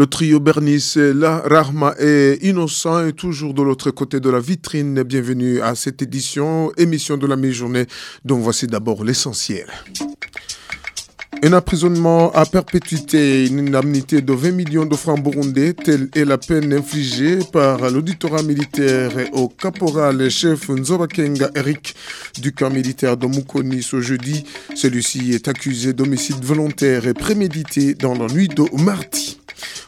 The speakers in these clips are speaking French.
Le trio Bernice, La Rahma et Innocent est toujours de l'autre côté de la vitrine. Bienvenue à cette édition, émission de la mi-journée, dont voici d'abord l'essentiel. Un emprisonnement à perpétuité, une indemnité de 20 millions de francs burundais, telle est la peine infligée par l'auditorat militaire au caporal chef Nzobakenga Eric du camp militaire de Mukoni ce jeudi. Celui-ci est accusé d'homicide volontaire et prémédité dans la nuit de mardi.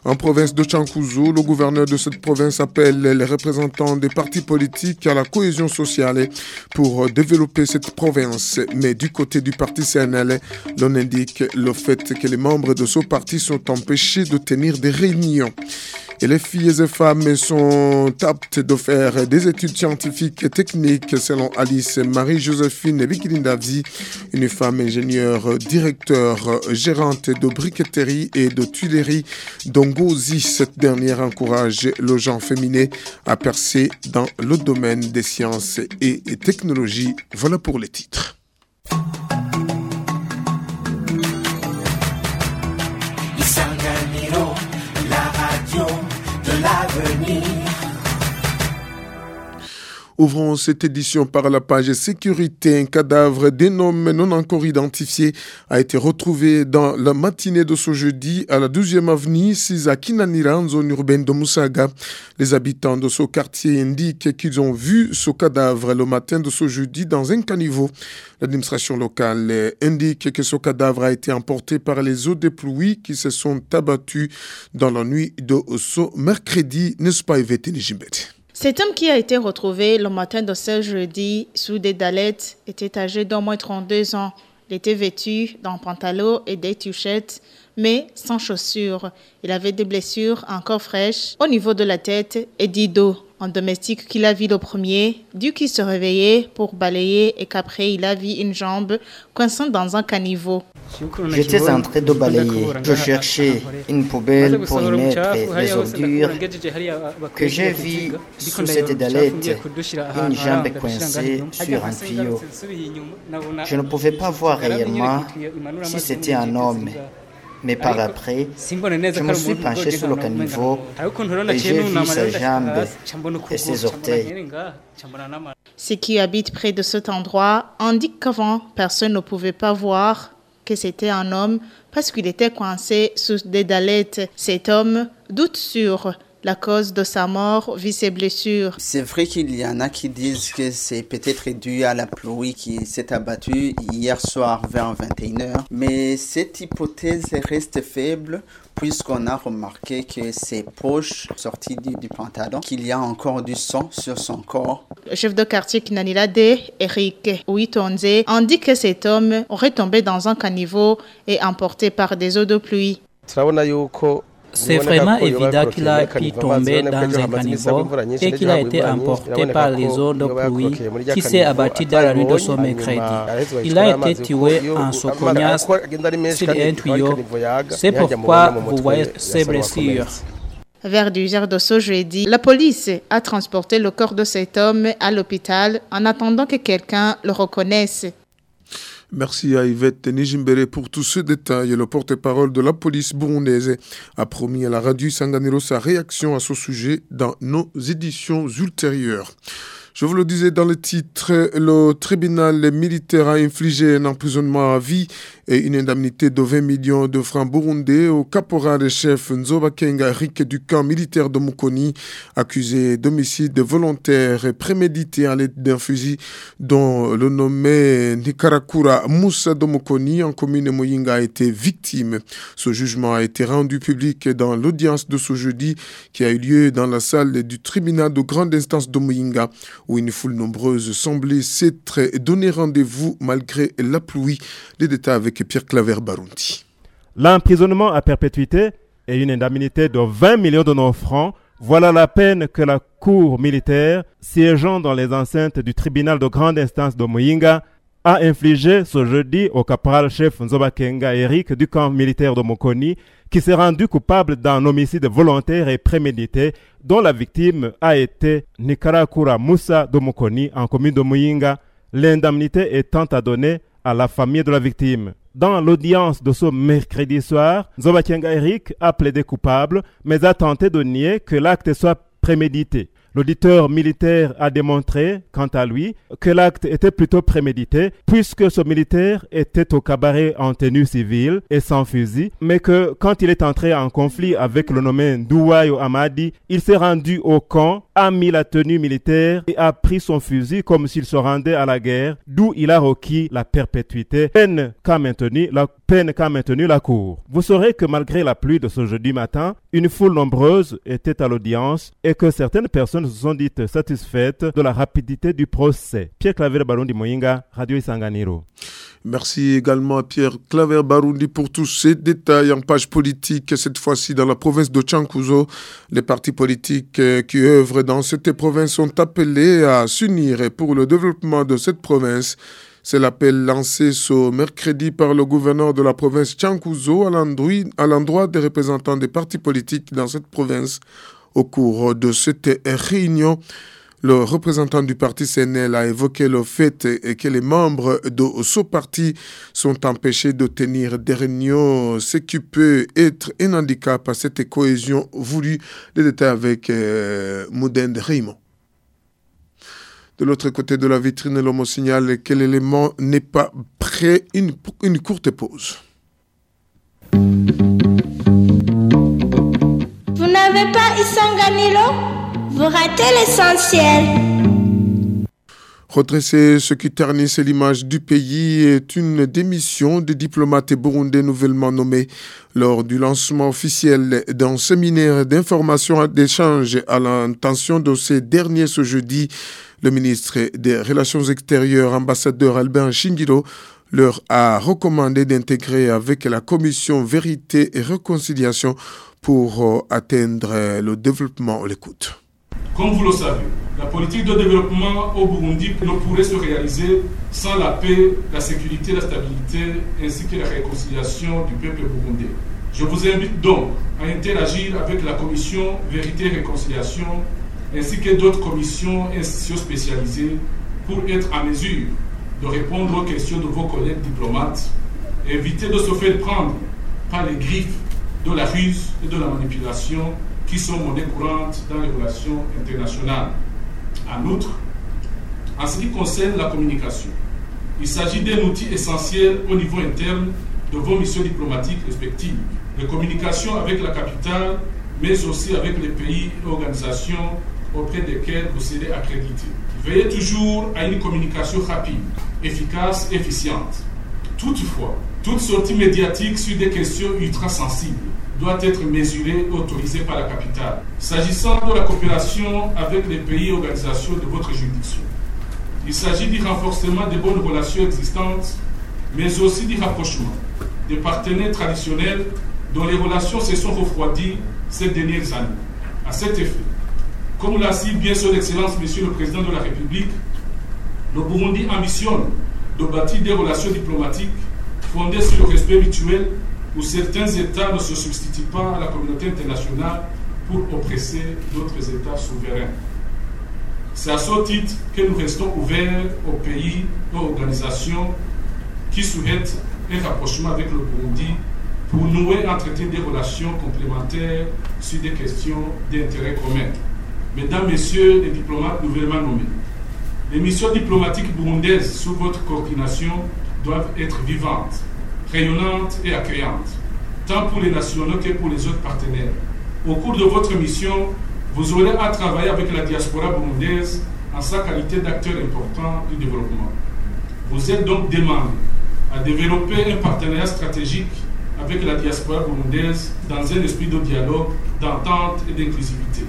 En province de Chankuzo, le gouverneur de cette province appelle les représentants des partis politiques à la cohésion sociale pour développer cette province. Mais du côté du parti CNL, l'on indique le fait que les membres de ce parti sont empêchés de tenir des réunions. Et les filles et femmes sont aptes de faire des études scientifiques et techniques selon Alice Marie-Joséphine Bikilindavzi, une femme ingénieure, directeur, gérante de briqueterie et de tuilerie d'Ongozi. Cette dernière encourage le genre féminin à percer dans le domaine des sciences et technologies. Voilà pour les titres. Ouvrons cette édition par la page sécurité. Un cadavre d'un homme non encore identifié a été retrouvé dans la matinée de ce jeudi à la 12e avenue Sizakinanira, en zone urbaine de Moussaga. Les habitants de ce quartier indiquent qu'ils ont vu ce cadavre le matin de ce jeudi dans un caniveau. L'administration locale indique que ce cadavre a été emporté par les eaux de qui se sont abattues dans la nuit de ce mercredi, n'est-ce pas, Yvette Nijimbet? Cet homme qui a été retrouvé le matin de ce jeudi sous des dalettes était âgé d'au moins 32 ans. Il était vêtu d'un pantalon et des touchettes, mais sans chaussures. Il avait des blessures encore fraîches au niveau de la tête et du dos. Un domestique qui l'a vu le premier, dû qu'il se réveillait pour balayer et qu'après il a vu une jambe coincée dans un caniveau. J'étais en train de balayer. Je cherchais une poubelle pour y mettre les ordures que j'ai vu sous cette dalette, une jambe coincée sur un tuyau. Je ne pouvais pas voir réellement si c'était un homme. Mais par après, je me suis penché sur le caniveau et j'ai vu sa jambe et ses orteils. Ceux qui habitent près de cet endroit indiquent qu'avant, personne ne pouvait pas voir que c'était un homme parce qu'il était coincé sous des dalettes. Cet homme doute sur la cause de sa mort vu ses blessures. C'est vrai qu'il y en a qui disent que c'est peut-être dû à la pluie qui s'est abattue hier soir vers 21h, mais cette hypothèse reste faible puisqu'on a remarqué que ses poches sorties du, du, pantalon, qu'il y a encore du sang sur son corps. Le chef de quartier Kinanilade, Eric Ouitonze, indique que cet homme aurait tombé dans un caniveau et emporté par des eaux de pluie. C'est vraiment évident qu'il a pu tomber dans un caniveau et qu'il a été emporté par les eaux de pluie qui s'est abattu dans la nuit de ce mercredi. Il a été tué en se cognant sur un tuyau. C'est pourquoi vous voyez ses blessures. Vers 10 heures de ce jeudi, la police a transporté le corps de cet homme à l'hôpital en attendant que quelqu'un le reconnaisse. Merci à Yvette Nijimbere pour tous ces détails. Le porte-parole de la police burundaise a promis à la radio Sanganiro sa réaction à ce sujet dans nos éditions ultérieures. Je vous le disais dans le titre, le tribunal militaire a infligé un emprisonnement à vie et une indemnité de 20 millions de francs burundais au caporal chef Nzoba Kenga du camp militaire de Mukoni, accusé d'homicide volontaire et prémédité à l'aide d'un fusil dont le nommé Nikarakura Moussa de Mukoni en commune Moyinga a été victime. Ce jugement a été rendu public dans l'audience de ce jeudi qui a eu lieu dans la salle du tribunal de grande instance de Moyinga où une foule nombreuse semblait s'être donné rendez-vous malgré la pluie. Les détails avec Pierre Claver Barunti. L'emprisonnement à perpétuité et une indemnité de 20 millions de nos francs, voilà la peine que la cour militaire, siégeant dans les enceintes du tribunal de grande instance de Moyinga, a infligé ce jeudi au caporal-chef Nzobakenga Eric du camp militaire de Mokoni, qui s'est rendu coupable d'un homicide volontaire et prémédité dont la victime a été Nikarakura Moussa de Mokoni en commune de Moyinga, l'indemnité étant à donner à la famille de la victime. Dans l'audience de ce mercredi soir, Zobakenga Eric a plaidé coupable, mais a tenté de nier que l'acte soit prémédité. L'auditeur militaire a démontré, quant à lui, que l'acte était plutôt prémédité, puisque ce militaire était au cabaret en tenue civile et sans fusil, mais que quand il est entré en conflit avec le nommé Douayo Amadi, il s'est rendu au camp, a mis la tenue militaire et a pris son fusil comme s'il se rendait à la guerre, d'où il a requis la perpétuité, peine qu'a maintenu la maintenu la Cour. Vous saurez que malgré la pluie de ce jeudi matin, une foule nombreuse était à l'audience et que certaines personnes se sont dites satisfaites de la rapidité du procès. Pierre Claver Barundi Moyinga, Radio Isanganiro. Merci également à Pierre Claver Barundi pour tous ces détails en page politique, cette fois-ci dans la province de Chankuzo. Les partis politiques euh, qui œuvrent dans cette province sont appelés à s'unir pour le développement de cette province. C'est l'appel lancé ce mercredi par le gouverneur de la province Chankuzo à l'endroit des représentants des partis politiques dans cette province. Au cours de cette réunion, le représentant du parti CNL a évoqué le fait que les membres de ce parti sont empêchés de tenir des réunions, ce qui peut être un handicap à cette cohésion voulue. Les détails avec euh, Moudend Raymond. De l'autre côté de la vitrine, l'homme signale que l'élément n'est pas prêt? Une, une courte pause. Vous n'avez pas Isanganilo Vous ratez l'essentiel. Redresser ce qui ternisse l'image du pays est une démission des diplomates burundais nouvellement nommés lors du lancement officiel d'un séminaire d'information et d'échange à l'intention de ces derniers ce jeudi. Le ministre des Relations extérieures, ambassadeur Albert Shingiro, leur a recommandé d'intégrer avec la commission Vérité et Réconciliation pour atteindre le développement. l'écoute. Comme vous le savez, la politique de développement au Burundi ne pourrait se réaliser sans la paix, la sécurité, la stabilité ainsi que la réconciliation du peuple burundais. Je vous invite donc à interagir avec la commission Vérité et Réconciliation ainsi que d'autres commissions et institutions spécialisées pour être à mesure de répondre aux questions de vos collègues diplomates et éviter de se faire prendre par les griffes de la ruse et de la manipulation qui sont monnaie courante dans les relations internationales. En outre, en ce qui concerne la communication, il s'agit d'un outil essentiel au niveau interne de vos missions diplomatiques respectives, de communication avec la capitale, mais aussi avec les pays et organisations auprès desquels vous serez accrédité. Veillez toujours à une communication rapide, efficace efficiente. Toutefois, toute sortie médiatique sur des questions ultra sensibles doit être mesurée et autorisée par la capitale. S'agissant de la coopération avec les pays et organisations de votre juridiction, il s'agit du renforcement des bonnes relations existantes, mais aussi du rapprochement des partenaires traditionnels dont les relations se sont refroidies ces dernières années. À cet effet, comme l'a dit bien son Excellence, Monsieur le Président de la République, le Burundi ambitionne de bâtir des relations diplomatiques fondées sur le respect mutuel où certains États ne se substituent pas à la communauté internationale pour oppresser d'autres États souverains. C'est à ce titre que nous restons ouverts aux pays et aux organisations qui souhaitent un rapprochement avec le Burundi pour nouer entretien des relations complémentaires sur des questions d'intérêt commun. Mesdames, Messieurs les diplomates nouvellement nommés, les missions diplomatiques burundaises sous votre coordination doivent être vivantes, rayonnantes et accueillantes, tant pour les nationaux que pour les autres partenaires. Au cours de votre mission, vous aurez à travailler avec la diaspora burundaise en sa qualité d'acteur important du développement. Vous êtes donc demandé à développer un partenariat stratégique avec la diaspora burundaise dans un esprit de dialogue, d'entente et d'inclusivité.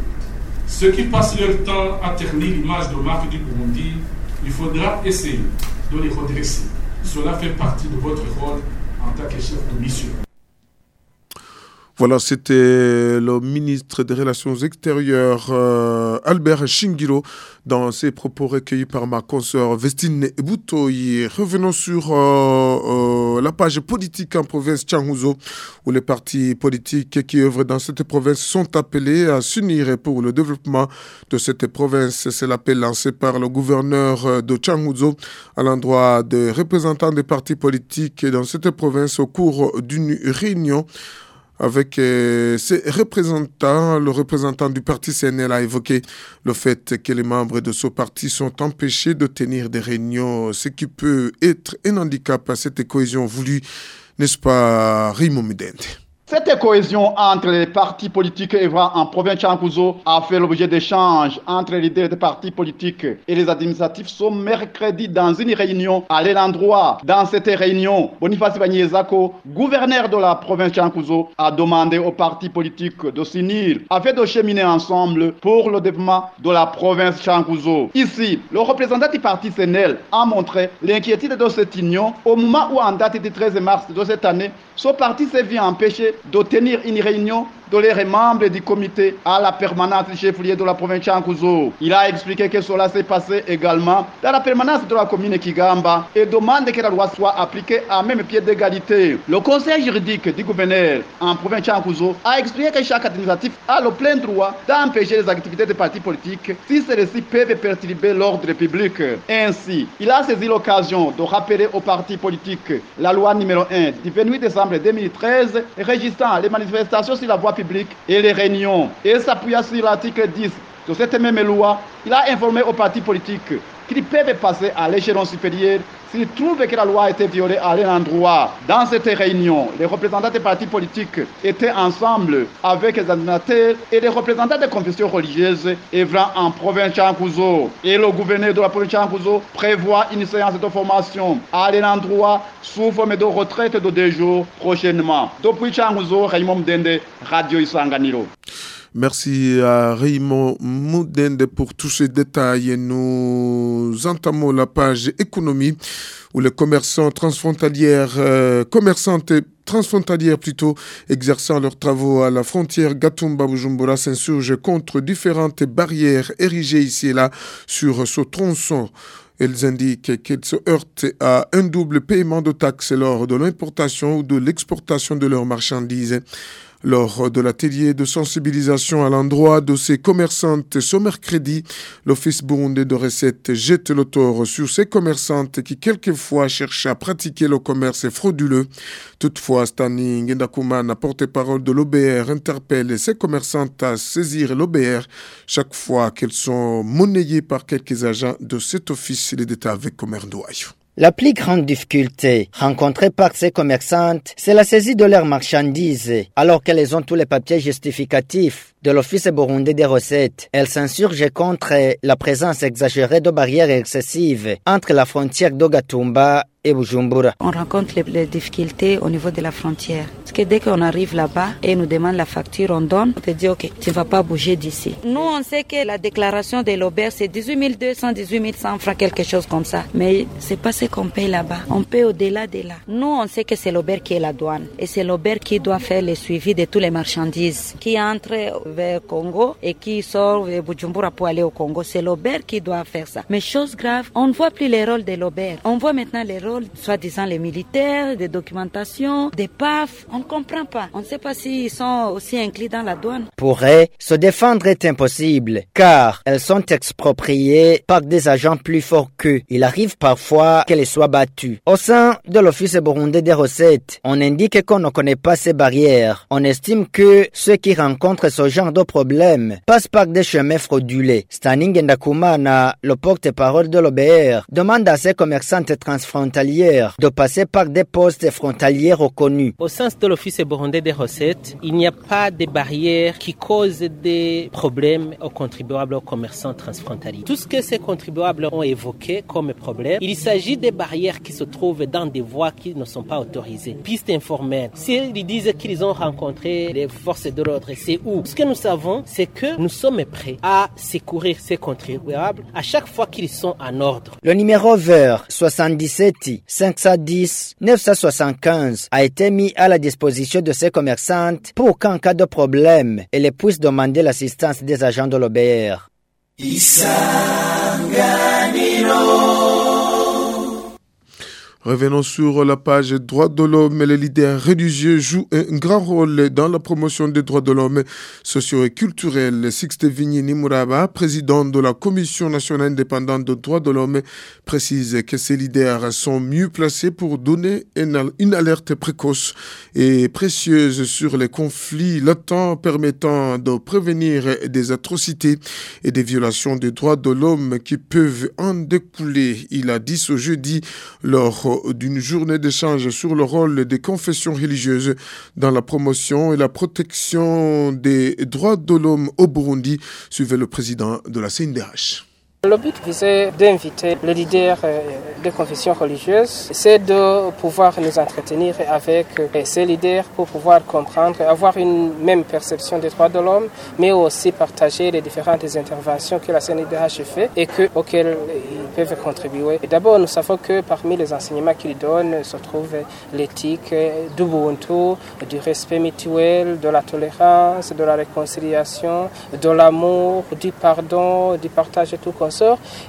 Ceux qui passent leur temps à ternir l'image de marque du Burundi, il faudra essayer de les redresser. Cela fait partie de votre rôle en tant que chef de mission. Voilà, c'était le ministre des Relations extérieures euh, Albert Shingiro dans ses propos recueillis par ma consoeur Vestine Boutoyi. Revenons sur euh, euh, la page politique en province Changuzo, où les partis politiques qui œuvrent dans cette province sont appelés à s'unir pour le développement de cette province. C'est l'appel lancé par le gouverneur de Changuzo à l'endroit des représentants des partis politiques dans cette province au cours d'une réunion avec euh, ses représentants. Le représentant du parti CNL a évoqué le fait que les membres de ce parti sont empêchés de tenir des réunions, ce qui peut être un handicap à cette cohésion voulue, n'est-ce pas, Raymond Midente cette cohésion entre les partis politiques en province Chankuzo a fait l'objet d'échanges entre les leaders des partis politiques et les administratifs ce mercredi dans une réunion à l'endroit. Dans cette réunion, Boniface Banyezako, gouverneur de la province Chankuzo, a demandé aux partis politiques de s'unir afin de cheminer ensemble pour le développement de la province Chankuzo. Ici, le représentant du parti Sénel a montré l'inquiétude de cette union au moment où, en date du 13 mars de cette année, ce parti s'est vu empêché de tenir une réunion les membres du comité à la permanence du chef-lieu de la province Chankuzo. Il a expliqué que cela s'est passé également dans la permanence de la commune Kigamba et demande que la loi soit appliquée à même pied d'égalité. Le conseil juridique du gouverneur en province Chankuzo a expliqué que chaque administratif a le plein droit d'empêcher les activités des partis politiques si celles-ci peuvent perturber l'ordre public. Ainsi, il a saisi l'occasion de rappeler aux partis politiques la loi numéro 1 du 28 décembre 2013 régissant les manifestations sur la voie publique et les réunions. Et s'appuyant sur l'article 10 de cette même loi, il a informé aux partis politiques qu'ils peuvent passer à l'échelon supérieur s'ils trouvent que la loi a été violée à leur endroit. Dans cette réunion, les représentants des partis politiques étaient ensemble avec les animateurs et les représentants des confessions religieuses œuvrant en province Chankuzo. Et le gouverneur de la province Chankuzo prévoit une séance de formation à leur endroit sous forme de retraite de deux jours prochainement. Depuis Chankuzo, Raymond Dende, Radio Isanganiro. Merci à Raymond Moudende pour tous ces détails. Nous entamons la page économie où les commerçants transfrontalières, euh, commerçantes transfrontalières plutôt, exerçant leurs travaux à la frontière Gatumba-Bujumbura s'insurgent contre différentes barrières érigées ici et là sur ce tronçon. Elles indiquent qu'ils se heurtent à un double paiement de taxes lors de l'importation ou de l'exportation de leurs marchandises. Lors de l'atelier de sensibilisation à l'endroit de ces commerçantes ce mercredi, l'Office burundais de recettes jette le tort sur ces commerçantes qui quelquefois cherchent à pratiquer le commerce frauduleux. Toutefois, Stanning Ndakumana, porte-parole de l'OBR, interpelle ces commerçantes à saisir l'OBR chaque fois qu'elles sont monnayées par quelques agents de cet office. Les détails avec Comer la plus grande difficulté rencontrée par ces commerçantes, c'est la saisie de leurs marchandises, alors qu'elles ont tous les papiers justificatifs de l'Office burundais des recettes. Elles s'insurgent contre la présence exagérée de barrières excessives entre la frontière d'Ogatumba et Bujumbura. On rencontre les, difficultés au niveau de la frontière. Que dès qu'on arrive là-bas et nous demande la facture, on donne, on te dit, OK, tu ne vas pas bouger d'ici. Nous, on sait que la déclaration de l'auberge, c'est 18 200, 18 100 francs, quelque chose comme ça. Mais c'est pas ce qu'on paye là-bas. On paye au-delà de là. Nous, on sait que c'est l'auberge qui est la douane. Et c'est l'auberge qui doit faire le suivi de tous les marchandises qui entrent vers Congo et qui sortent vers Bujumbura pour aller au Congo. C'est l'auberge qui doit faire ça. Mais chose grave, on ne voit plus les rôles de l'auberge. On voit maintenant les rôles soi-disant les militaires, des documentations, des PAF. Ne comprend pas. On ne sait pas s'ils sont aussi inclus dans la douane. Pour elles, se défendre est impossible, car elles sont expropriées par des agents plus forts qu'eux. Il arrive parfois qu'elles soient battues. Au sein de l'Office burundais des recettes, on indique qu'on ne connaît pas ces barrières. On estime que ceux qui rencontrent ce genre de problème passent par des chemins fraudulés. Stanning Ndakumana, le porte-parole de l'OBR, demande à ces commerçantes transfrontalières de passer par des postes frontaliers reconnus. Au sens de l'Office burundais des recettes, il n'y a pas de barrières qui causent des problèmes aux contribuables, aux commerçants transfrontaliers. Tout ce que ces contribuables ont évoqué comme problème, il s'agit des barrières qui se trouvent dans des voies qui ne sont pas autorisées. Pistes informelles. S'ils disent qu'ils ont rencontré les forces de l'ordre, c'est où? Ce que nous savons, c'est que nous sommes prêts à secourir ces contribuables à chaque fois qu'ils sont en ordre. Le numéro vert 77 510 975 a été mis à la disposition de ces commerçantes pour qu'en cas de problème, elles puissent demander l'assistance des agents de l'OBR. Revenons sur la page droits de l'homme. Les leaders religieux jouent un grand rôle dans la promotion des droits de l'homme socio et culturels. Sixte Vigny Nimuraba, président de la Commission nationale indépendante des droits de l'homme, précise que ces leaders sont mieux placés pour donner une alerte précoce et précieuse sur les conflits latents permettant de prévenir des atrocités et des violations des droits de l'homme qui peuvent en découler. Il a dit ce jeudi lors d'une journée d'échange sur le rôle des confessions religieuses dans la promotion et la protection des droits de l'homme au Burundi, suivait le président de la CNDH. Le but visait d'inviter les leaders euh, de confessions religieuses, c'est de pouvoir nous entretenir avec euh, ces leaders pour pouvoir comprendre, avoir une même perception des droits de l'homme, mais aussi partager les différentes interventions que la CNDH fait et que, auxquelles ils peuvent contribuer. D'abord, nous savons que parmi les enseignements qu'ils donnent se trouve l'éthique du Ubuntu, du respect mutuel, de la tolérance, de la réconciliation, de l'amour, du pardon, du partage et tout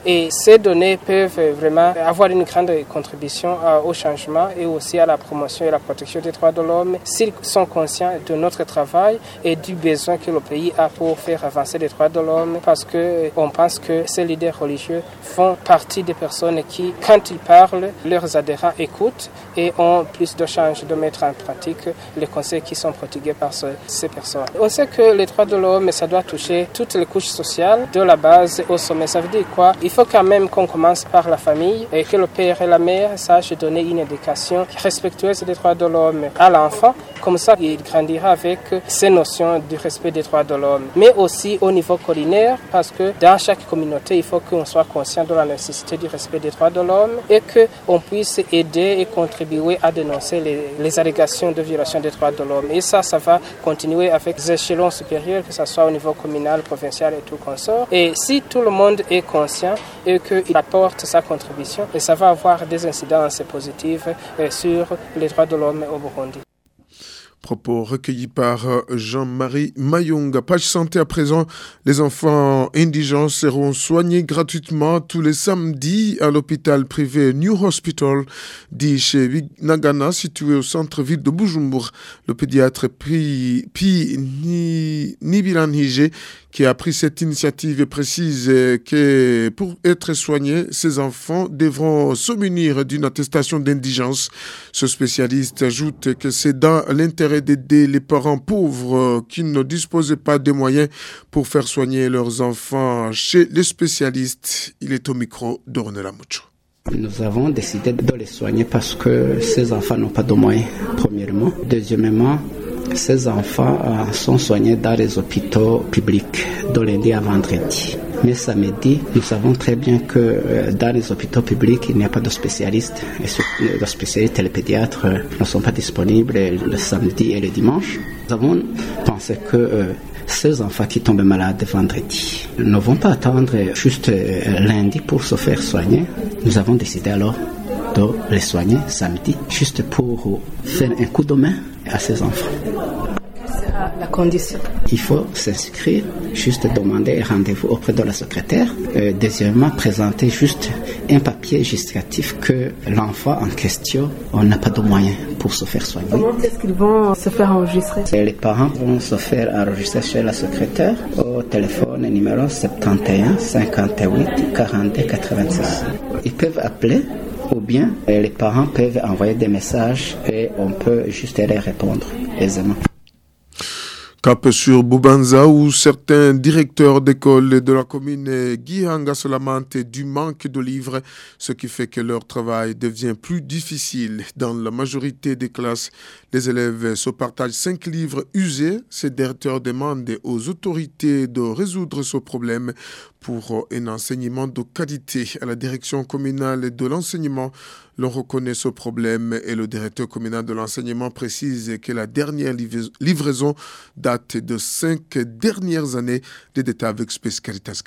et ces données peuvent vraiment avoir une grande contribution au changement et aussi à la promotion et la protection des droits de l'homme s'ils sont conscients de notre travail et du besoin que le pays a pour faire avancer les droits de l'homme parce que on pense que ces leaders religieux font partie des personnes qui, quand ils parlent, leurs adhérents écoutent et ont plus de chances de mettre en pratique les conseils qui sont prodigués par ces personnes. On sait que les droits de l'homme, ça doit toucher toutes les couches sociales, de la base au sommet. Quoi Il faut quand même qu'on commence par la famille et que le père et la mère sachent donner une éducation respectueuse des droits de l'homme à l'enfant. Comme ça, il grandira avec ces notions du respect des droits de l'homme. Mais aussi au niveau collinaire, parce que dans chaque communauté, il faut qu'on soit conscient de la nécessité du respect des droits de l'homme et qu'on puisse aider et contribuer à dénoncer les, allégations de violation des droits de l'homme. Et ça, ça va continuer avec les échelons supérieurs, que ce soit au niveau communal, provincial et tout consort. Et si tout le monde est conscient et qu'il apporte sa contribution et ça va avoir des incidences positives euh, sur les droits de l'homme au Burundi. Propos recueillis par euh, Jean-Marie Mayunga. Page santé à présent. Les enfants indigents seront soignés gratuitement tous les samedis à l'hôpital privé New Hospital dit chez Nagana, situé au centre-ville de Bujumbura. Le pédiatre Pi, Pi Nibiranhige qui a pris cette initiative précise que pour être soignés, ces enfants devront se munir d'une attestation d'indigence. Ce spécialiste ajoute que c'est dans l'intérêt d'aider les parents pauvres qui ne disposaient pas des moyens pour faire soigner leurs enfants chez les spécialistes. Il est au micro d'Ornella Mucho. Nous avons décidé de les soigner parce que ces enfants n'ont pas de moyens, premièrement. Deuxièmement, ces enfants euh, sont soignés dans les hôpitaux publics de lundi à vendredi. Mais samedi, nous savons très bien que euh, dans les hôpitaux publics, il n'y a pas de spécialistes. Et les spécialistes et les pédiatres euh, ne sont pas disponibles le samedi et le dimanche. Nous avons pensé que ces enfants qui tombent malades vendredi ne vont pas attendre juste lundi pour se faire soigner. Nous avons décidé alors de les soigner samedi, juste pour faire un coup de main à ces enfants. La condition Il faut s'inscrire, juste demander un rendez-vous auprès de la secrétaire. Euh, deuxièmement, présenter juste un papier législatif que l'enfant en question n'a pas de moyens pour se faire soigner. Comment est-ce qu'ils vont se faire enregistrer? Les parents vont se faire enregistrer chez la secrétaire au téléphone numéro 71 58 42 86. Ils peuvent appeler ou bien euh, les parents peuvent envoyer des messages et on peut juste les répondre aisément. Cap sur Boubanza où certains directeurs d'école de la commune Guihanga se lamentent du manque de livres, ce qui fait que leur travail devient plus difficile. Dans la majorité des classes, les élèves se partagent cinq livres usés. Ces directeurs demandent aux autorités de résoudre ce problème pour un enseignement de qualité. À la direction communale de l'enseignement, l'on reconnaît ce problème et le directeur communal de l'enseignement précise que la dernière livraison date de cinq dernières années. Des détails avec Space Caritas.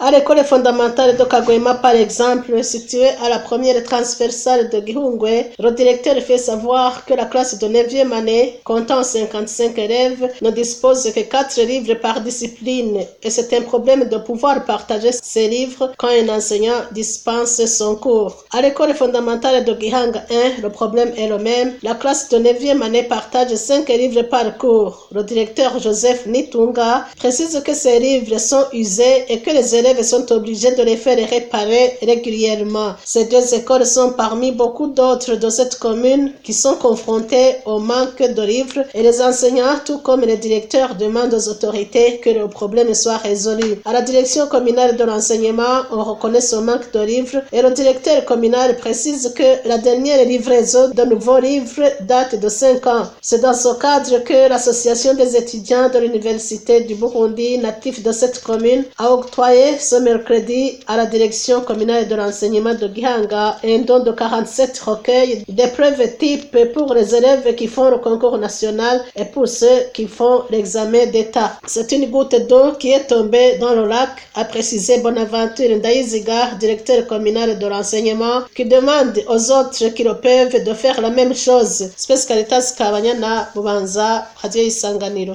À l'école fondamentale de Kagoema, par exemple, située à la première transversale de Gihungwe, le directeur fait savoir que la classe de 9e année, comptant 55 élèves, ne dispose que 4 livres par discipline et c'est un problème de pouvoir partager ces livres quand un enseignant dispense son cours. À l'école fondamentale de Gihanga 1, le problème est le même. La classe de 9e année partage 5 livres par cours. Le directeur Joseph Nitunga précise que ces livres sont usés et que les élèves sont obligés de les faire réparer régulièrement. Ces deux écoles sont parmi beaucoup d'autres de cette commune qui sont confrontées au manque de livres et les enseignants, tout comme les directeurs, demandent aux autorités que le problème soit résolu. À la direction communale de l'enseignement, on reconnaît ce manque de livres et le directeur communal précise que la dernière livraison de nouveaux livres date de 5 ans. C'est dans ce cadre que l'association des étudiants de l'université du Burundi, natif de cette commune, a octroyé ce mercredi à la direction communale de l'enseignement de Gihanga un don de 47 recueils d'épreuves type pour les élèves qui font le concours national et pour ceux qui font l'examen d'État. C'est une goutte d'eau qui est tombée dans le lac, a précisé Bonaventure Ndaïziga, directeur communal de l'enseignement, qui demande aux autres qui le peuvent de faire la même chose. Spécialitas Kabanyana, Bubanza, Radio Isanganiro.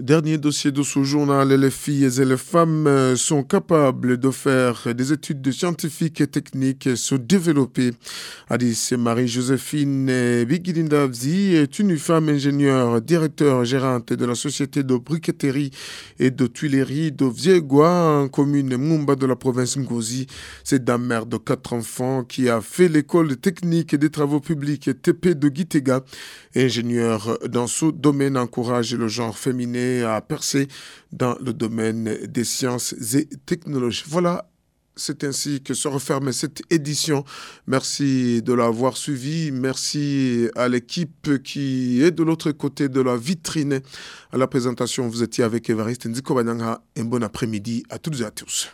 Dernier dossier de ce journal, les filles et les femmes euh, sont capables de faire des études scientifiques et techniques, se développer. Alice Marie-Joséphine Bigilindavzi est une femme ingénieure, directeur gérante de la société de briqueterie et de tuilerie de Viegua, en commune Mumba de la province Ngozi. C'est dame mère de quatre enfants qui a fait l'école technique des travaux publics TP de Gitega. Ingénieur dans ce domaine encourage le genre féminin à percer dans le domaine des sciences et technologies. Voilà c'est ainsi que se referme cette édition. Merci de l'avoir suivi. Merci à l'équipe qui est de l'autre côté de la vitrine. À la présentation, vous étiez avec Evariste Nziko Un bon après-midi à toutes et à tous.